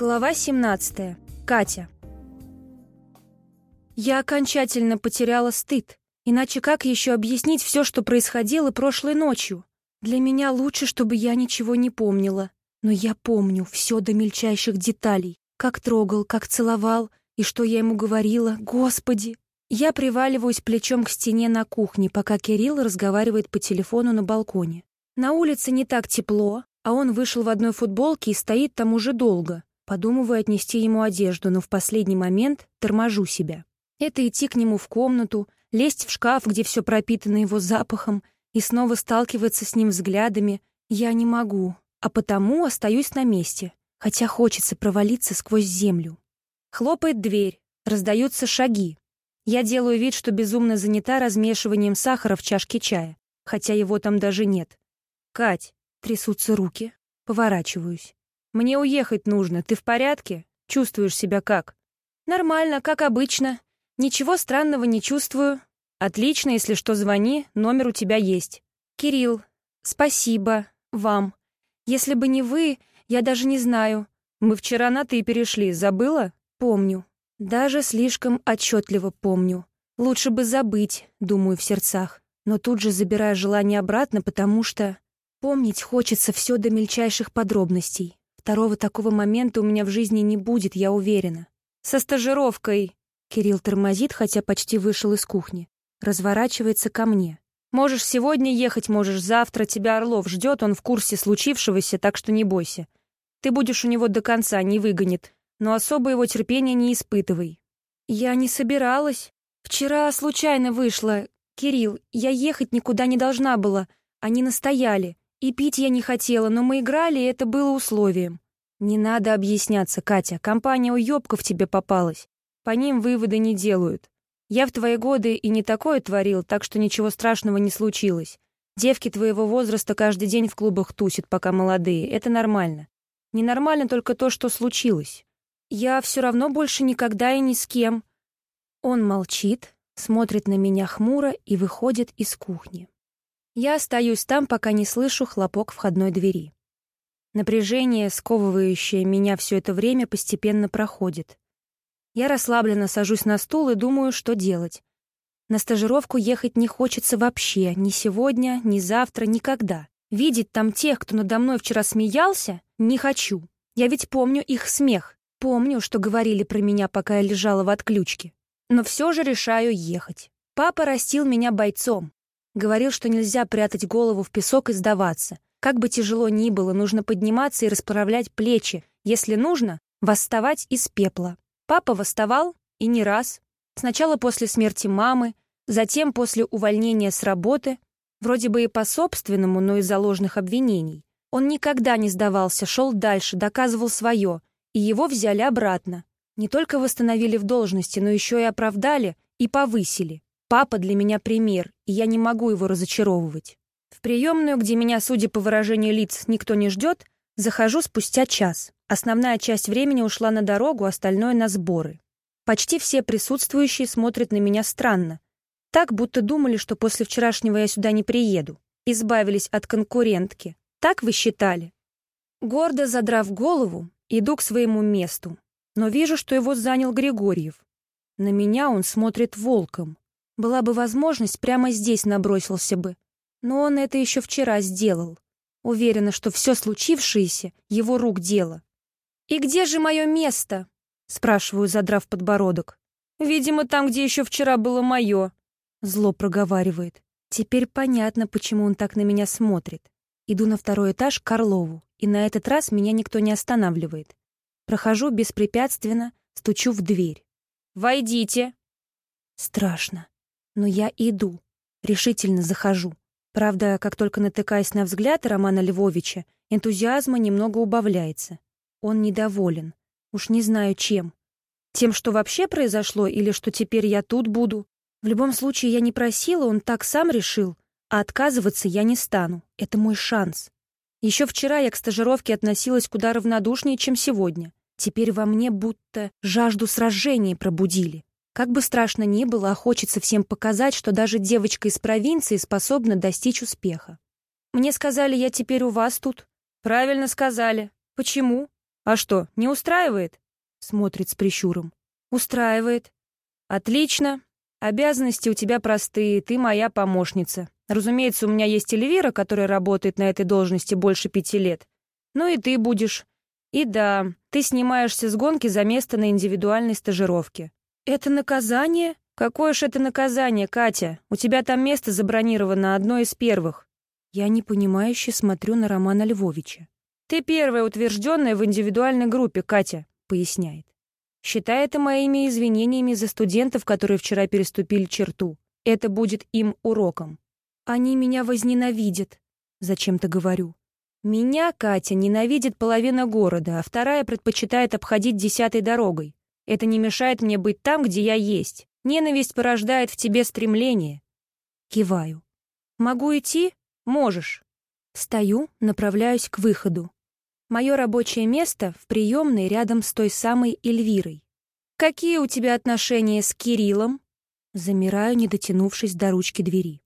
Глава 17. Катя. Я окончательно потеряла стыд. Иначе как еще объяснить все, что происходило прошлой ночью? Для меня лучше, чтобы я ничего не помнила. Но я помню все до мельчайших деталей. Как трогал, как целовал, и что я ему говорила. Господи! Я приваливаюсь плечом к стене на кухне, пока Кирилл разговаривает по телефону на балконе. На улице не так тепло, а он вышел в одной футболке и стоит там уже долго. Подумываю отнести ему одежду, но в последний момент торможу себя. Это идти к нему в комнату, лезть в шкаф, где все пропитано его запахом, и снова сталкиваться с ним взглядами я не могу, а потому остаюсь на месте, хотя хочется провалиться сквозь землю. Хлопает дверь, раздаются шаги. Я делаю вид, что безумно занята размешиванием сахара в чашке чая, хотя его там даже нет. «Кать!» — трясутся руки. Поворачиваюсь. «Мне уехать нужно. Ты в порядке? Чувствуешь себя как?» «Нормально, как обычно. Ничего странного не чувствую. Отлично, если что, звони, номер у тебя есть. Кирилл, спасибо вам. Если бы не вы, я даже не знаю. Мы вчера на «ты» перешли, забыла? Помню. Даже слишком отчетливо помню. Лучше бы забыть, думаю в сердцах. Но тут же забираю желание обратно, потому что... Помнить хочется все до мельчайших подробностей. Второго такого момента у меня в жизни не будет, я уверена. Со стажировкой. Кирилл тормозит, хотя почти вышел из кухни. Разворачивается ко мне. Можешь сегодня ехать, можешь завтра. Тебя Орлов ждет, он в курсе случившегося, так что не бойся. Ты будешь у него до конца, не выгонит. Но особо его терпения не испытывай. Я не собиралась. Вчера случайно вышла. Кирилл, я ехать никуда не должна была. Они настояли. И пить я не хотела, но мы играли, и это было условием. Не надо объясняться, Катя. Компания уёбков тебе попалась. По ним выводы не делают. Я в твои годы и не такое творил, так что ничего страшного не случилось. Девки твоего возраста каждый день в клубах тусят, пока молодые. Это нормально. Ненормально только то, что случилось. Я все равно больше никогда и ни с кем. Он молчит, смотрит на меня хмуро и выходит из кухни. Я остаюсь там, пока не слышу хлопок входной двери. Напряжение, сковывающее меня все это время, постепенно проходит. Я расслабленно сажусь на стул и думаю, что делать. На стажировку ехать не хочется вообще, ни сегодня, ни завтра, никогда. Видеть там тех, кто надо мной вчера смеялся, не хочу. Я ведь помню их смех, помню, что говорили про меня, пока я лежала в отключке. Но все же решаю ехать. Папа растил меня бойцом, Говорил, что нельзя прятать голову в песок и сдаваться. Как бы тяжело ни было, нужно подниматься и расправлять плечи. Если нужно, восставать из пепла. Папа восставал, и не раз. Сначала после смерти мамы, затем после увольнения с работы, вроде бы и по собственному, но из-за ложных обвинений. Он никогда не сдавался, шел дальше, доказывал свое, и его взяли обратно. Не только восстановили в должности, но еще и оправдали и повысили. Папа для меня пример, и я не могу его разочаровывать. В приемную, где меня, судя по выражению лиц, никто не ждет, захожу спустя час. Основная часть времени ушла на дорогу, остальное — на сборы. Почти все присутствующие смотрят на меня странно. Так, будто думали, что после вчерашнего я сюда не приеду. Избавились от конкурентки. Так вы считали? Гордо задрав голову, иду к своему месту. Но вижу, что его занял Григорьев. На меня он смотрит волком. Была бы возможность, прямо здесь набросился бы. Но он это еще вчера сделал. Уверена, что все случившееся — его рук дело. «И где же мое место?» — спрашиваю, задрав подбородок. «Видимо, там, где еще вчера было мое», — зло проговаривает. Теперь понятно, почему он так на меня смотрит. Иду на второй этаж к Орлову, и на этот раз меня никто не останавливает. Прохожу беспрепятственно, стучу в дверь. «Войдите!» Страшно. Но я иду, решительно захожу. Правда, как только натыкаясь на взгляд Романа Львовича, энтузиазма немного убавляется. Он недоволен. Уж не знаю чем. Тем, что вообще произошло, или что теперь я тут буду. В любом случае, я не просила, он так сам решил. А отказываться я не стану. Это мой шанс. Еще вчера я к стажировке относилась куда равнодушнее, чем сегодня. Теперь во мне будто жажду сражения пробудили. Как бы страшно ни было, а хочется всем показать, что даже девочка из провинции способна достичь успеха. Мне сказали, я теперь у вас тут. Правильно сказали. Почему? А что, не устраивает? Смотрит с прищуром. Устраивает. Отлично. Обязанности у тебя простые, ты моя помощница. Разумеется, у меня есть Эльвира, которая работает на этой должности больше пяти лет. Ну и ты будешь. И да, ты снимаешься с гонки за место на индивидуальной стажировке. Это наказание? Какое ж это наказание, Катя? У тебя там место забронировано одно из первых. Я непонимающе смотрю на Романа Львовича. Ты первая утвержденная в индивидуальной группе, Катя, поясняет. Считай это моими извинениями за студентов, которые вчера переступили черту. Это будет им уроком. Они меня возненавидят, зачем-то говорю. Меня, Катя, ненавидит половина города, а вторая предпочитает обходить десятой дорогой. Это не мешает мне быть там, где я есть. Ненависть порождает в тебе стремление. Киваю. Могу идти? Можешь. Встаю, направляюсь к выходу. Мое рабочее место в приемной рядом с той самой Эльвирой. «Какие у тебя отношения с Кириллом?» Замираю, не дотянувшись до ручки двери.